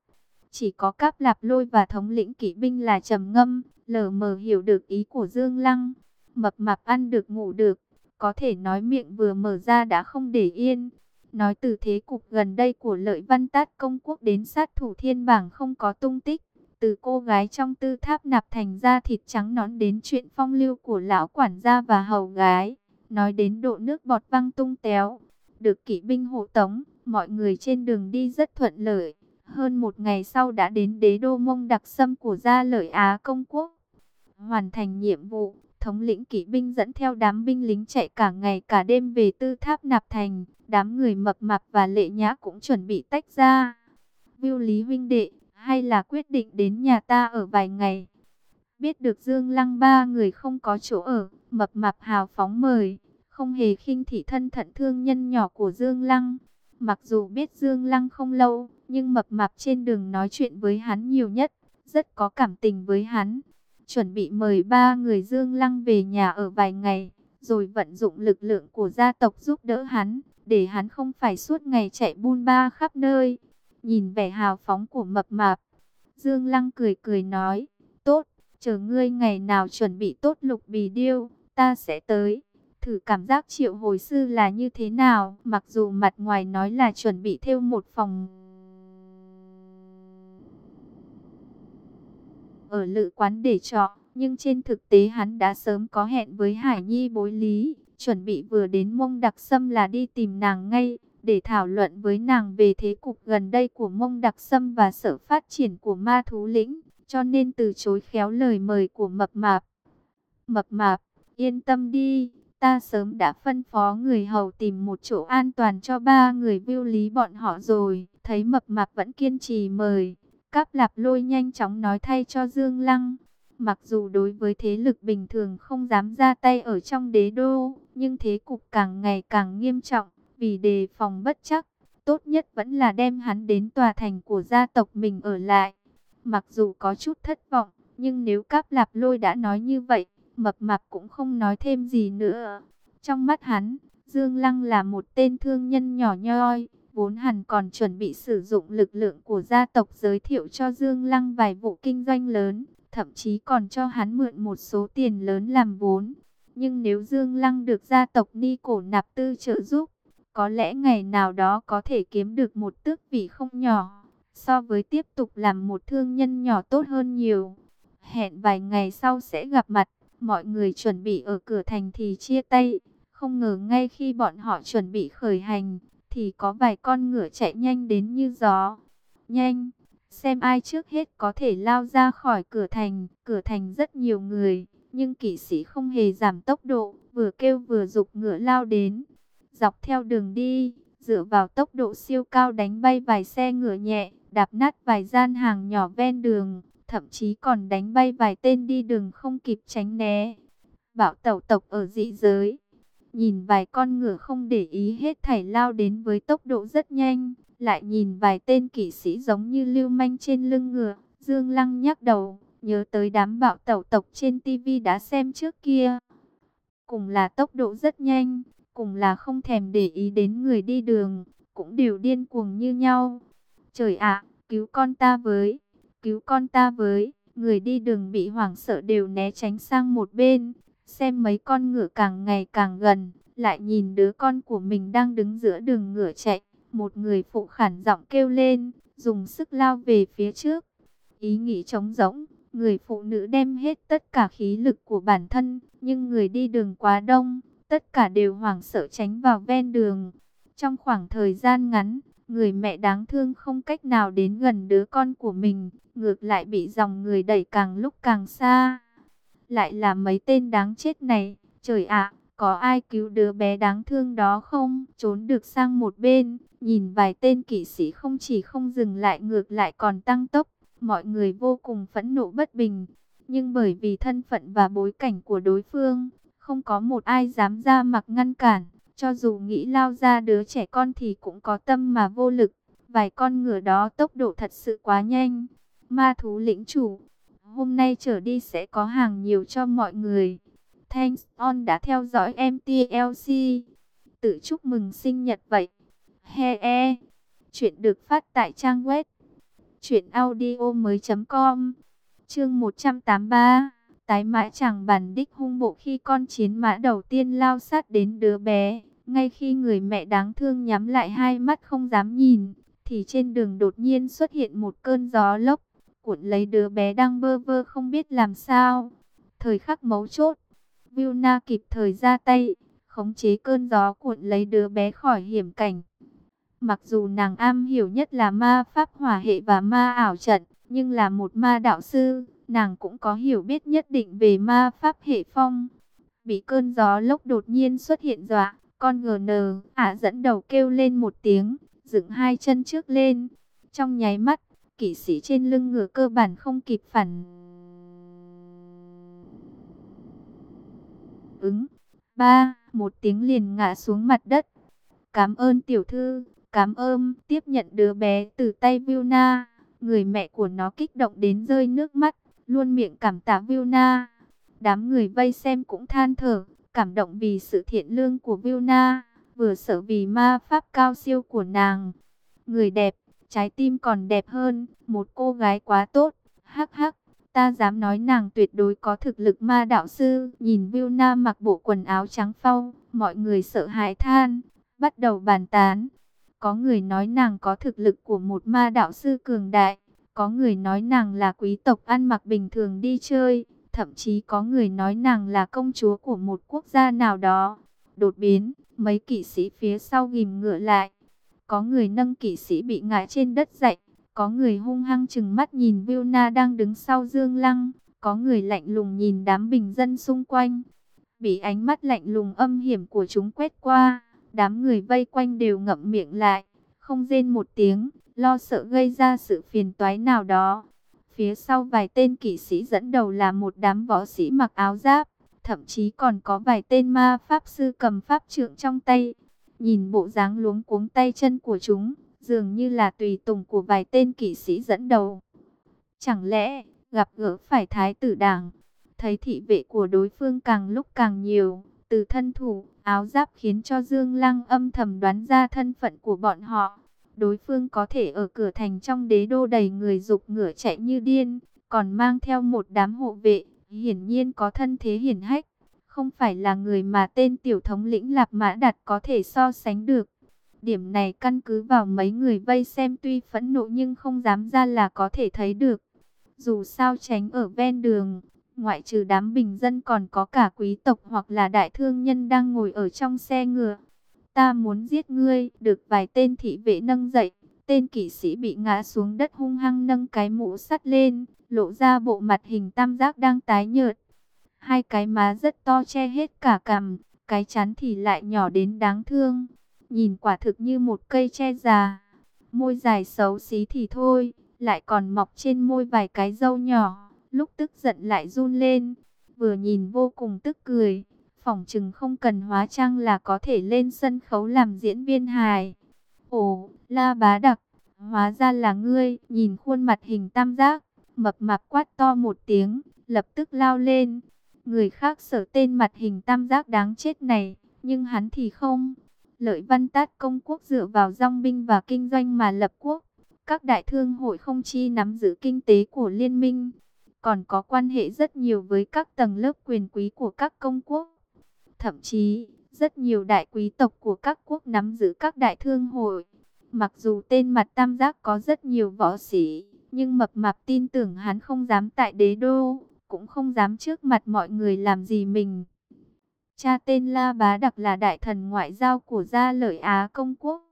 Chỉ có Cáp Lạp Lôi và thống lĩnh kỵ binh là trầm ngâm, lờ mờ hiểu được ý của Dương Lăng. Mập Mạp ăn được ngủ được, có thể nói miệng vừa mở ra đã không để yên. Nói từ thế cục gần đây của lợi văn tát công quốc đến sát thủ thiên bảng không có tung tích. Từ cô gái trong tư tháp nạp thành ra thịt trắng nón đến chuyện phong lưu của lão quản gia và hầu gái. Nói đến độ nước bọt văng tung téo. Được kỵ binh hộ tống, mọi người trên đường đi rất thuận lợi. Hơn một ngày sau đã đến đế đô mông đặc sâm của gia lợi Á công quốc. Hoàn thành nhiệm vụ, thống lĩnh kỵ binh dẫn theo đám binh lính chạy cả ngày cả đêm về tư tháp nạp thành, đám người mập mạp và lệ nhã cũng chuẩn bị tách ra. Viu Lý huynh đệ, hay là quyết định đến nhà ta ở vài ngày. Biết được Dương Lăng ba người không có chỗ ở, mập mạp hào phóng mời, không hề khinh thị thân thận thương nhân nhỏ của Dương Lăng. Mặc dù biết Dương Lăng không lâu, nhưng mập mạp trên đường nói chuyện với hắn nhiều nhất, rất có cảm tình với hắn chuẩn bị mời ba người Dương Lăng về nhà ở vài ngày, rồi vận dụng lực lượng của gia tộc giúp đỡ hắn, để hắn không phải suốt ngày chạy buôn ba khắp nơi. Nhìn vẻ hào phóng của mập mạp, Dương Lăng cười cười nói, tốt, chờ ngươi ngày nào chuẩn bị tốt lục bì điêu, ta sẽ tới. thử cảm giác triệu hồi sư là như thế nào. Mặc dù mặt ngoài nói là chuẩn bị theo một phòng ở lự quán để trọ, nhưng trên thực tế hắn đã sớm có hẹn với Hải Nhi bối lý, chuẩn bị vừa đến mông đặc sâm là đi tìm nàng ngay, để thảo luận với nàng về thế cục gần đây của mông đặc sâm và sở phát triển của ma thú lĩnh, cho nên từ chối khéo lời mời của mập mạp. Mập mạp, yên tâm đi, ta sớm đã phân phó người hầu tìm một chỗ an toàn cho ba người viêu lý bọn họ rồi, thấy mập mạp vẫn kiên trì mời. Cáp lạp lôi nhanh chóng nói thay cho Dương Lăng. Mặc dù đối với thế lực bình thường không dám ra tay ở trong đế đô, nhưng thế cục càng ngày càng nghiêm trọng, vì đề phòng bất chắc, tốt nhất vẫn là đem hắn đến tòa thành của gia tộc mình ở lại. Mặc dù có chút thất vọng, nhưng nếu Cáp Lạp Lôi đã nói như vậy, mập mạp cũng không nói thêm gì nữa. Trong mắt hắn, Dương Lăng là một tên thương nhân nhỏ nhoi, vốn hẳn còn chuẩn bị sử dụng lực lượng của gia tộc giới thiệu cho Dương Lăng vài vụ kinh doanh lớn, thậm chí còn cho hắn mượn một số tiền lớn làm vốn. Nhưng nếu Dương Lăng được gia tộc Ni Cổ Nạp Tư trợ giúp, có lẽ ngày nào đó có thể kiếm được một tước vị không nhỏ, so với tiếp tục làm một thương nhân nhỏ tốt hơn nhiều. Hẹn vài ngày sau sẽ gặp mặt, mọi người chuẩn bị ở cửa thành thì chia tay. Không ngờ ngay khi bọn họ chuẩn bị khởi hành, thì có vài con ngựa chạy nhanh đến như gió. Nhanh, xem ai trước hết có thể lao ra khỏi cửa thành. Cửa thành rất nhiều người, nhưng kỵ sĩ không hề giảm tốc độ, vừa kêu vừa dục ngựa lao đến. Dọc theo đường đi, dựa vào tốc độ siêu cao đánh bay vài xe ngựa nhẹ, đạp nát vài gian hàng nhỏ ven đường, thậm chí còn đánh bay vài tên đi đường không kịp tránh né. Bảo tẩu tộc ở dị giới, nhìn vài con ngựa không để ý hết thảy lao đến với tốc độ rất nhanh, lại nhìn vài tên kỵ sĩ giống như lưu manh trên lưng ngựa, Dương Lăng nhắc đầu, nhớ tới đám bạo tẩu tộc trên tivi đã xem trước kia. Cùng là tốc độ rất nhanh, cùng là không thèm để ý đến người đi đường, cũng đều điên cuồng như nhau. Trời ạ, cứu con ta với, cứu con ta với, người đi đường bị hoảng sợ đều né tránh sang một bên, xem mấy con ngựa càng ngày càng gần, lại nhìn đứa con của mình đang đứng giữa đường ngựa chạy, một người phụ khản giọng kêu lên, dùng sức lao về phía trước. Ý nghĩ trống rỗng, người phụ nữ đem hết tất cả khí lực của bản thân, nhưng người đi đường quá đông, tất cả đều hoảng sợ tránh vào ven đường. Trong khoảng thời gian ngắn, người mẹ đáng thương không cách nào đến gần đứa con của mình, ngược lại bị dòng người đẩy càng lúc càng xa. Lại là mấy tên đáng chết này, trời ạ, có ai cứu đứa bé đáng thương đó không? Trốn được sang một bên, nhìn vài tên kỵ sĩ không chỉ không dừng lại ngược lại còn tăng tốc, mọi người vô cùng phẫn nộ bất bình. Nhưng bởi vì thân phận và bối cảnh của đối phương, không có một ai dám ra mặt ngăn cản. Cho dù nghĩ lao ra đứa trẻ con thì cũng có tâm mà vô lực. Vài con ngựa đó tốc độ thật sự quá nhanh. Ma thú lĩnh chủ, hôm nay trở đi sẽ có hàng nhiều cho mọi người. Thanks on đã theo dõi MTLC. Tự chúc mừng sinh nhật vậy. He e. Chuyện được phát tại trang web. Chuyện audio mới.com Chương 183 Tái mã chẳng bản đích hung bộ khi con chiến mã đầu tiên lao sát đến đứa bé. Ngay khi người mẹ đáng thương nhắm lại hai mắt không dám nhìn, thì trên đường đột nhiên xuất hiện một cơn gió lốc, cuộn lấy đứa bé đang bơ vơ không biết làm sao. Thời khắc mấu chốt, Vilna kịp thời ra tay, khống chế cơn gió cuộn lấy đứa bé khỏi hiểm cảnh. Mặc dù nàng am hiểu nhất là ma pháp hỏa hệ và ma ảo trận, nhưng là một ma đạo sư, nàng cũng có hiểu biết nhất định về ma pháp hệ phong. Bị cơn gió lốc đột nhiên xuất hiện dọa, con GN ả dẫn đầu kêu lên một tiếng, dựng hai chân trước lên. Trong nháy mắt, kỵ sĩ trên lưng ngựa cơ bản không kịp phản ứng. Ba, một tiếng liền ngã xuống mặt đất. Cảm ơn tiểu thư, cảm ơn, tiếp nhận đứa bé từ tay Vilna. Người mẹ của nó kích động đến rơi nước mắt luôn miệng cảm tạ Vilna. Đám người vây xem cũng than thở, cảm động vì sự thiện lương của Vilna, vừa sợ vì ma pháp cao siêu của nàng. Người đẹp, trái tim còn đẹp hơn, một cô gái quá tốt, hắc hắc, ta dám nói nàng tuyệt đối có thực lực ma đạo sư. Nhìn Viu Na mặc bộ quần áo trắng phau, mọi người sợ hãi than, bắt đầu bàn tán. Có người nói nàng có thực lực của một ma đạo sư cường đại. Có người nói nàng là quý tộc ăn mặc bình thường đi chơi. Thậm chí có người nói nàng là công chúa của một quốc gia nào đó. Đột biến, mấy kỵ sĩ phía sau ghim ngựa lại. Có người nâng kỵ sĩ bị ngã trên đất dậy. Có người hung hăng chừng mắt nhìn Vilna đang đứng sau Dương Lăng. Có người lạnh lùng nhìn đám bình dân xung quanh. Bị ánh mắt lạnh lùng âm hiểm của chúng quét qua. Đám người vây quanh đều ngậm miệng lại. Không rên một tiếng. Lo sợ gây ra sự phiền toái nào đó. Phía sau vài tên kỵ sĩ dẫn đầu là một đám võ sĩ mặc áo giáp. Thậm chí còn có vài tên ma pháp sư cầm pháp trượng trong tay. Nhìn bộ dáng luống cuống tay chân của chúng, dường như là tùy tùng của vài tên kỵ sĩ dẫn đầu. Chẳng lẽ, gặp gỡ phải thái tử đảng, thấy thị vệ của đối phương càng lúc càng nhiều, từ thân thủ, áo giáp khiến cho Dương Lăng âm thầm đoán ra thân phận của bọn họ. Đối phương có thể ở cửa thành trong đế đô đầy người dục ngựa chạy như điên, còn mang theo một đám hộ vệ, hiển nhiên có thân thế hiển hách. Không phải là người mà tên tiểu thống lĩnh Lạp Mã Đạt có thể so sánh được. Điểm này căn cứ vào mấy người vây xem tuy phẫn nộ nhưng không dám ra là có thể thấy được. Dù sao tránh ở ven đường, ngoại trừ đám bình dân còn có cả quý tộc hoặc là đại thương nhân đang ngồi ở trong xe ngựa. Ta muốn giết ngươi, được vài tên thị vệ nâng dậy. Tên kỵ sĩ bị ngã xuống đất hung hăng nâng cái mũ sắt lên, lộ ra bộ mặt hình tam giác đang tái nhợt. Hai cái má rất to che hết cả cằm, cái chán thì lại nhỏ đến đáng thương. Nhìn quả thực như một cây tre già. Môi dài xấu xí thì thôi, lại còn mọc trên môi vài cái râu nhỏ. Lúc tức giận lại run lên, vừa nhìn vô cùng tức cười. Phỏng chừng không cần hóa trang là có thể lên sân khấu làm diễn viên hài. Ồ, la bá đặc, hóa ra là ngươi, nhìn khuôn mặt hình tam giác, mập mạp quát to một tiếng, lập tức lao lên. Người khác sở tên mặt hình tam giác đáng chết này, nhưng hắn thì không. Lợi văn tát công quốc dựa vào dòng binh và kinh doanh mà lập quốc. Các đại thương hội không chi nắm giữ kinh tế của liên minh, còn có quan hệ rất nhiều với các tầng lớp quyền quý của các công quốc. Thậm chí, rất nhiều đại quý tộc của các quốc nắm giữ các đại thương hội. Mặc dù tên mặt tam giác có rất nhiều võ sĩ, nhưng mập mạp tin tưởng hắn không dám tại đế đô, cũng không dám trước mặt mọi người làm gì mình. Cha tên La Bá Đặc là đại thần ngoại giao của gia lợi Á Công Quốc,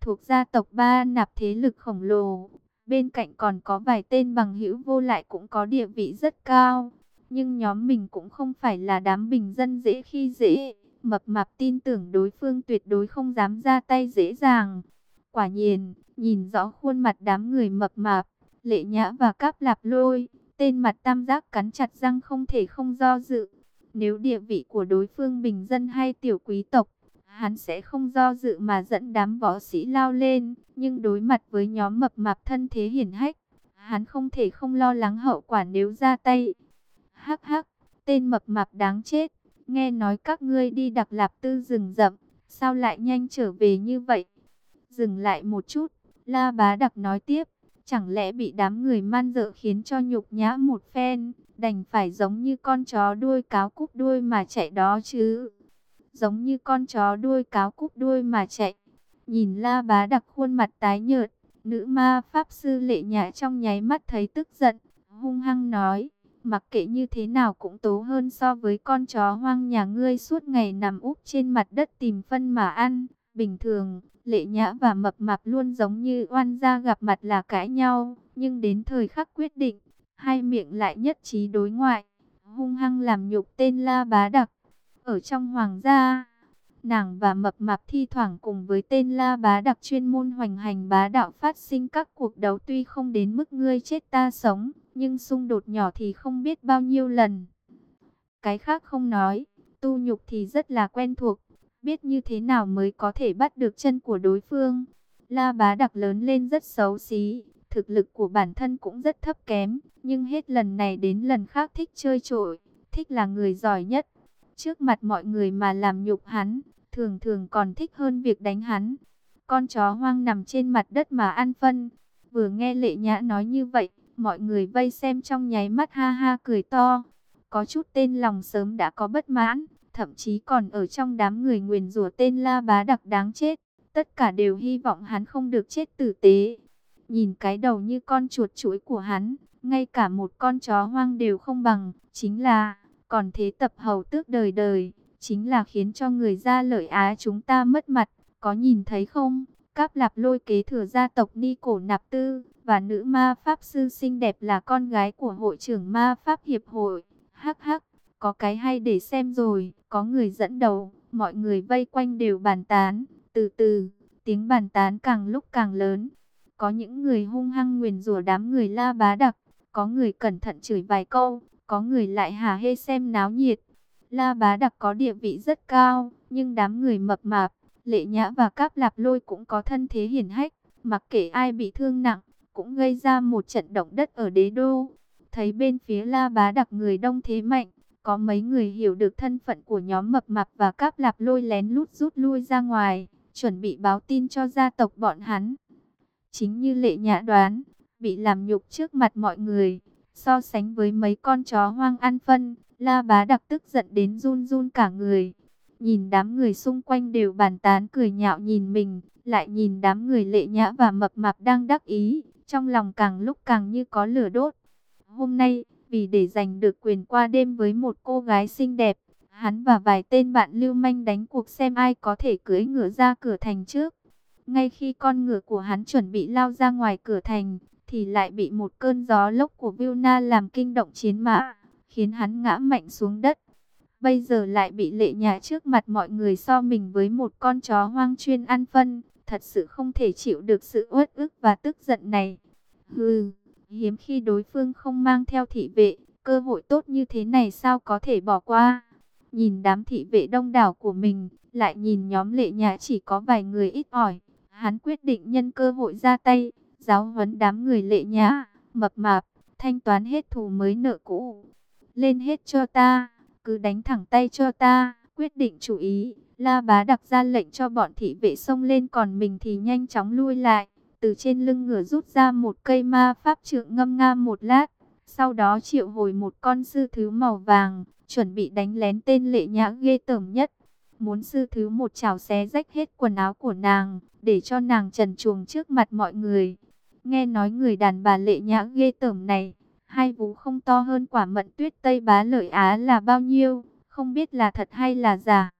thuộc gia tộc Ba Nạp thế lực khổng lồ. Bên cạnh còn có vài tên bằng hữu vô lại cũng có địa vị rất cao. Nhưng nhóm mình cũng không phải là đám bình dân dễ khi dễ. Mập mạp tin tưởng đối phương tuyệt đối không dám ra tay dễ dàng. Quả nhiên, nhìn rõ khuôn mặt đám người mập mạp, lệ nhã và cáp lạp lôi, tên mặt tam giác cắn chặt răng không thể không do dự. Nếu địa vị của đối phương bình dân hay tiểu quý tộc, hắn sẽ không do dự mà dẫn đám võ sĩ lao lên. Nhưng đối mặt với nhóm mập mạp thân thế hiển hách, hắn không thể không lo lắng hậu quả nếu ra tay. Hắc hắc, tên mập mạp đáng chết. Nghe nói các ngươi đi đặc lạp tư rừng rậm, sao lại nhanh trở về như vậy? Dừng lại một chút, La Bá Đặc nói tiếp, chẳng lẽ bị đám người man dợ khiến cho nhục nhã một phen, đành phải giống như con chó đuôi cáo cúc đuôi mà chạy đó chứ? Giống như con chó đuôi cáo cúc đuôi mà chạy. Nhìn La Bá Đặc khuôn mặt tái nhợt, nữ ma pháp sư lệ nhã trong nháy mắt thấy tức giận, hung hăng nói mặc kệ như thế nào cũng tố hơn so với con chó hoang nhà ngươi suốt ngày nằm úp trên mặt đất tìm phân mà ăn. Bình thường, lệ nhã và mập mạp luôn giống như oan gia gặp mặt là cãi nhau, nhưng đến thời khắc quyết định, hai miệng lại nhất trí đối ngoại, hung hăng làm nhục tên La Bá Đặc. Ở trong hoàng gia, nàng và mập mạp thi thoảng cùng với tên La Bá Đặc chuyên môn hoành hành bá đạo phát sinh các cuộc đấu tuy không đến mức ngươi chết ta sống, nhưng xung đột nhỏ thì không biết bao nhiêu lần. Cái khác không nói, tu nhục thì rất là quen thuộc, biết như thế nào mới có thể bắt được chân của đối phương. La bá đặc lớn lên rất xấu xí, thực lực của bản thân cũng rất thấp kém, nhưng hết lần này đến lần khác thích chơi trội, thích là người giỏi nhất. Trước mặt mọi người mà làm nhục hắn, thường thường còn thích hơn việc đánh hắn. Con chó hoang nằm trên mặt đất mà ăn phân. Vừa nghe lệ nhã nói như vậy, Mọi người vây xem trong nháy mắt ha ha cười to. Có chút tên lòng sớm đã có bất mãn, thậm chí còn ở trong đám người nguyền rủa tên La Bá Đặc đáng chết. Tất cả đều hy vọng hắn không được chết tử tế. Nhìn cái đầu như con chuột chuỗi của hắn, ngay cả một con chó hoang đều không bằng, chính là, còn thế tập hầu tước đời đời, chính là khiến cho người ra lợi á chúng ta mất mặt, có nhìn thấy không? Cáp lạp lôi kế thừa gia tộc Ni Cổ Nạp Tư, và nữ ma pháp sư xinh đẹp là con gái của hội trưởng ma pháp hiệp hội. Hắc hắc, có cái hay để xem rồi, có người dẫn đầu, mọi người vây quanh đều bàn tán, từ từ, tiếng bàn tán càng lúc càng lớn. Có những người hung hăng nguyền rủa đám người la bá đặc, có người cẩn thận chửi vài câu, có người lại hà hê xem náo nhiệt. La bá đặc có địa vị rất cao, nhưng đám người mập mạp, lệ nhã và cáp lạp lôi cũng có thân thế hiển hách, mặc kệ ai bị thương nặng, cũng gây ra một trận động đất ở đế đô. Thấy bên phía la bá đặc người đông thế mạnh, có mấy người hiểu được thân phận của nhóm mập mạp và cáp lạp lôi lén lút rút lui ra ngoài, chuẩn bị báo tin cho gia tộc bọn hắn. Chính như lệ nhã đoán, bị làm nhục trước mặt mọi người, so sánh với mấy con chó hoang ăn phân, la bá đặc tức giận đến run run cả người. Nhìn đám người xung quanh đều bàn tán cười nhạo nhìn mình, lại nhìn đám người lệ nhã và mập mạp đang đắc ý, trong lòng càng lúc càng như có lửa đốt. Hôm nay, vì để giành được quyền qua đêm với một cô gái xinh đẹp, hắn và vài tên bạn lưu manh đánh cuộc xem ai có thể cưỡi ngựa ra cửa thành trước. Ngay khi con ngựa của hắn chuẩn bị lao ra ngoài cửa thành, thì lại bị một cơn gió lốc của Vilna làm kinh động chiến mã, khiến hắn ngã mạnh xuống đất. Bây giờ lại bị lệ nhà trước mặt mọi người so mình với một con chó hoang chuyên ăn phân, thật sự không thể chịu được sự uất ức và tức giận này. Hừ, hiếm khi đối phương không mang theo thị vệ, cơ hội tốt như thế này sao có thể bỏ qua. Nhìn đám thị vệ đông đảo của mình, lại nhìn nhóm lệ nhà chỉ có vài người ít ỏi. Hắn quyết định nhân cơ hội ra tay, giáo huấn đám người lệ nhã, mập mạp, thanh toán hết thù mới nợ cũ. Lên hết cho ta, cứ đánh thẳng tay cho ta, quyết định chủ ý. La bá đặc ra lệnh cho bọn thị vệ xông lên còn mình thì nhanh chóng lui lại. Từ trên lưng ngựa rút ra một cây ma pháp trượng ngâm nga một lát. Sau đó triệu hồi một con sư thứ màu vàng, chuẩn bị đánh lén tên lệ nhã ghê tởm nhất. Muốn sư thứ một chảo xé rách hết quần áo của nàng, để cho nàng trần chuồng trước mặt mọi người. Nghe nói người đàn bà lệ nhã ghê tởm này, hai vú không to hơn quả mận tuyết Tây Bá lợi Á là bao nhiêu, không biết là thật hay là giả.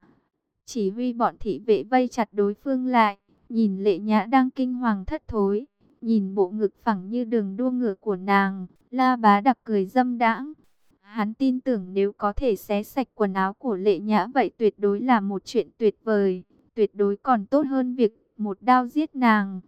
Chỉ huy bọn thị vệ vây chặt đối phương lại, nhìn lệ nhã đang kinh hoàng thất thối, nhìn bộ ngực phẳng như đường đua ngựa của nàng, la bá đặc cười dâm đãng. Hắn tin tưởng nếu có thể xé sạch quần áo của lệ nhã vậy tuyệt đối là một chuyện tuyệt vời, tuyệt đối còn tốt hơn việc một đao giết nàng.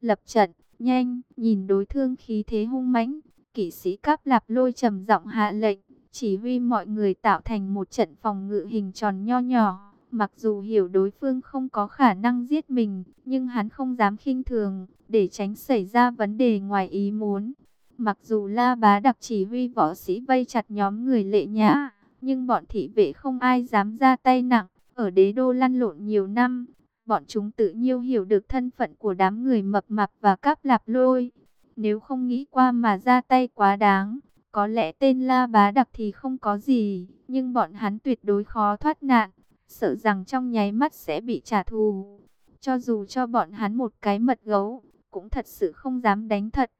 Lập trận, nhanh, nhìn đối thương khí thế hung mãnh, kỵ sĩ cáp lạp lôi trầm giọng hạ lệnh, chỉ huy mọi người tạo thành một trận phòng ngự hình tròn nho nhỏ. Mặc dù hiểu đối phương không có khả năng giết mình, nhưng hắn không dám khinh thường, để tránh xảy ra vấn đề ngoài ý muốn. Mặc dù La Bá đặc chỉ huy võ sĩ vây chặt nhóm người lệ nhã, nhưng bọn thị vệ không ai dám ra tay nặng. Ở đế đô lăn lộn nhiều năm, bọn chúng tự nhiêu hiểu được thân phận của đám người mập mạp và cáp lạp lôi. Nếu không nghĩ qua mà ra tay quá đáng, có lẽ tên La Bá đặc thì không có gì, nhưng bọn hắn tuyệt đối khó thoát nạn sợ rằng trong nháy mắt sẽ bị trả thù. Cho dù cho bọn hắn một cái mật gấu, cũng thật sự không dám đánh thật.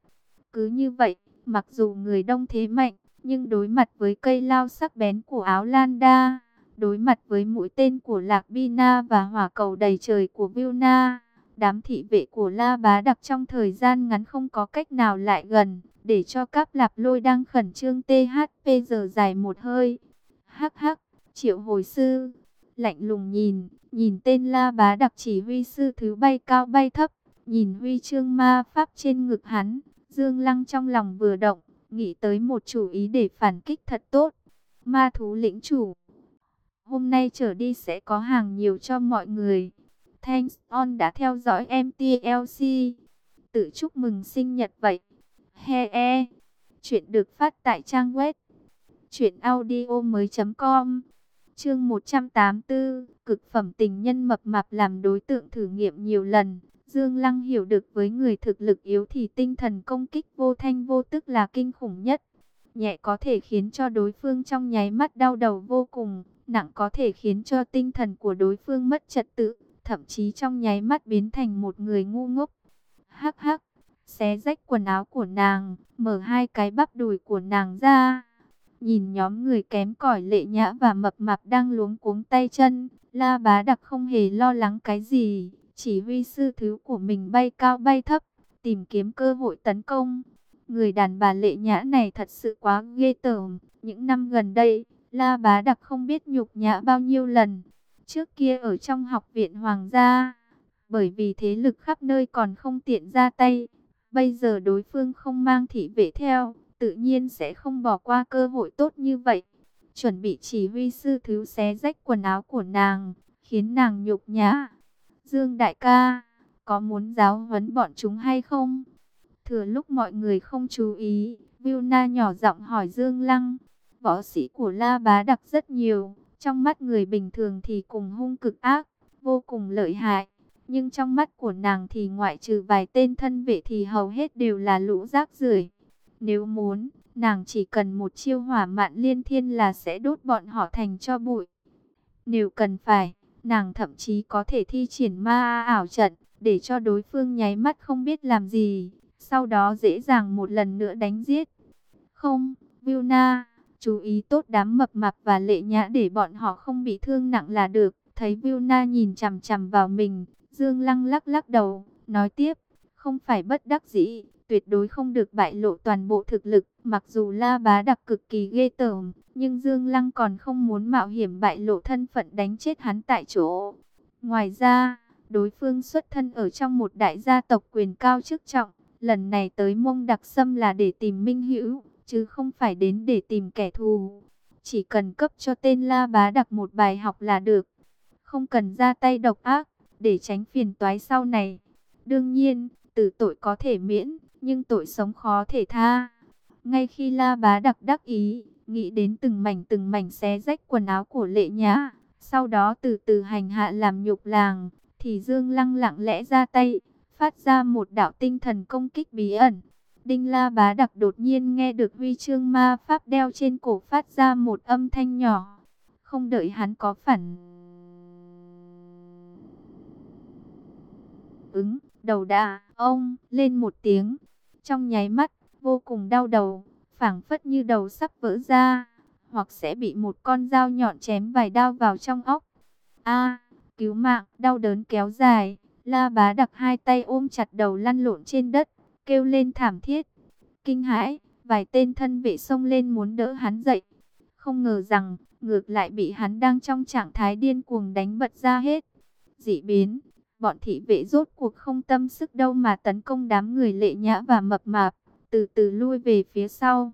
Cứ như vậy, mặc dù người đông thế mạnh, nhưng đối mặt với cây lao sắc bén của áo Lan đa, đối mặt với mũi tên của Lạc Bina và hỏa cầu đầy trời của Vilna, đám thị vệ của La Bá đặc trong thời gian ngắn không có cách nào lại gần, để cho các lạp lôi đang khẩn trương THP giờ dài một hơi. Hắc hắc, triệu hồi sư, lạnh lùng nhìn, nhìn tên La Bá đặc chỉ huy sư thứ bay cao bay thấp, nhìn huy chương ma pháp trên ngực hắn, Dương Lăng trong lòng vừa động, nghĩ tới một chủ ý để phản kích thật tốt. Ma thú lĩnh chủ, hôm nay trở đi sẽ có hàng nhiều cho mọi người. Thanks on đã theo dõi MTLC. Tự chúc mừng sinh nhật vậy. He e. Chuyện được phát tại trang web. Chuyện audio mới.com Chương 184, cực phẩm tình nhân mập mạp làm đối tượng thử nghiệm nhiều lần, Dương Lăng hiểu được với người thực lực yếu thì tinh thần công kích vô thanh vô tức là kinh khủng nhất. Nhẹ có thể khiến cho đối phương trong nháy mắt đau đầu vô cùng, nặng có thể khiến cho tinh thần của đối phương mất trật tự, thậm chí trong nháy mắt biến thành một người ngu ngốc. Hắc hắc, xé rách quần áo của nàng, mở hai cái bắp đùi của nàng ra. Nhìn nhóm người kém cỏi lệ nhã và mập mạp đang luống cuống tay chân, La Bá Đặc không hề lo lắng cái gì, chỉ huy sư thứ của mình bay cao bay thấp, tìm kiếm cơ hội tấn công. Người đàn bà lệ nhã này thật sự quá ghê tởm, những năm gần đây, La Bá Đặc không biết nhục nhã bao nhiêu lần. Trước kia ở trong học viện Hoàng gia, bởi vì thế lực khắp nơi còn không tiện ra tay. Bây giờ đối phương không mang thị vệ theo, tự nhiên sẽ không bỏ qua cơ hội tốt như vậy. Chuẩn bị chỉ huy sư thứ xé rách quần áo của nàng, khiến nàng nhục nhã. Dương đại ca, có muốn giáo huấn bọn chúng hay không? Thừa lúc mọi người không chú ý, Vilna nhỏ giọng hỏi Dương Lăng. Võ sĩ của La Bá Đặc rất nhiều, trong mắt người bình thường thì cùng hung cực ác, vô cùng lợi hại. Nhưng trong mắt của nàng thì ngoại trừ vài tên thân vệ thì hầu hết đều là lũ rác rưởi. Nếu muốn, nàng chỉ cần một chiêu hỏa mạn liên thiên là sẽ đốt bọn họ thành cho bụi. Nếu cần phải, nàng thậm chí có thể thi triển ma ảo trận, để cho đối phương nháy mắt không biết làm gì, sau đó dễ dàng một lần nữa đánh giết. Không, Vilna, chú ý tốt đám mập mạp và lệ nhã để bọn họ không bị thương nặng là được. Thấy Vilna nhìn chằm chằm vào mình, Dương Lăng lắc lắc đầu, nói tiếp, không phải bất đắc dĩ, tuyệt đối không được bại lộ toàn bộ thực lực. Mặc dù La Bá Đặc cực kỳ ghê tởm, nhưng Dương Lăng còn không muốn mạo hiểm bại lộ thân phận đánh chết hắn tại chỗ. Ngoài ra, đối phương xuất thân ở trong một đại gia tộc quyền cao chức trọng, lần này tới mông đặc sâm là để tìm minh hữu, chứ không phải đến để tìm kẻ thù. Chỉ cần cấp cho tên La Bá Đặc một bài học là được, không cần ra tay độc ác, để tránh phiền toái sau này. Đương nhiên, tử tội có thể miễn, nhưng tội sống khó thể tha. Ngay khi La Bá đặc đắc ý, nghĩ đến từng mảnh từng mảnh xé rách quần áo của lệ nhã, sau đó từ từ hành hạ làm nhục làng, thì Dương Lăng lặng lẽ ra tay, phát ra một đạo tinh thần công kích bí ẩn. Đinh La Bá đặc đột nhiên nghe được huy chương ma pháp đeo trên cổ phát ra một âm thanh nhỏ. Không đợi hắn có phản ứng, đầu đà, ông, lên một tiếng. Trong nháy mắt, vô cùng đau đầu, phảng phất như đầu sắp vỡ ra, hoặc sẽ bị một con dao nhọn chém vài đao vào trong óc. A, cứu mạng, đau đớn kéo dài, La Bá đặt hai tay ôm chặt đầu lăn lộn trên đất, kêu lên thảm thiết. Kinh hãi, vài tên thân vệ xông lên muốn đỡ hắn dậy. Không ngờ rằng, ngược lại bị hắn đang trong trạng thái điên cuồng đánh bật ra hết. Dị biến, bọn thị vệ rốt cuộc không tâm sức đâu mà tấn công đám người lệ nhã và mập mạp, từ từ lui về phía sau.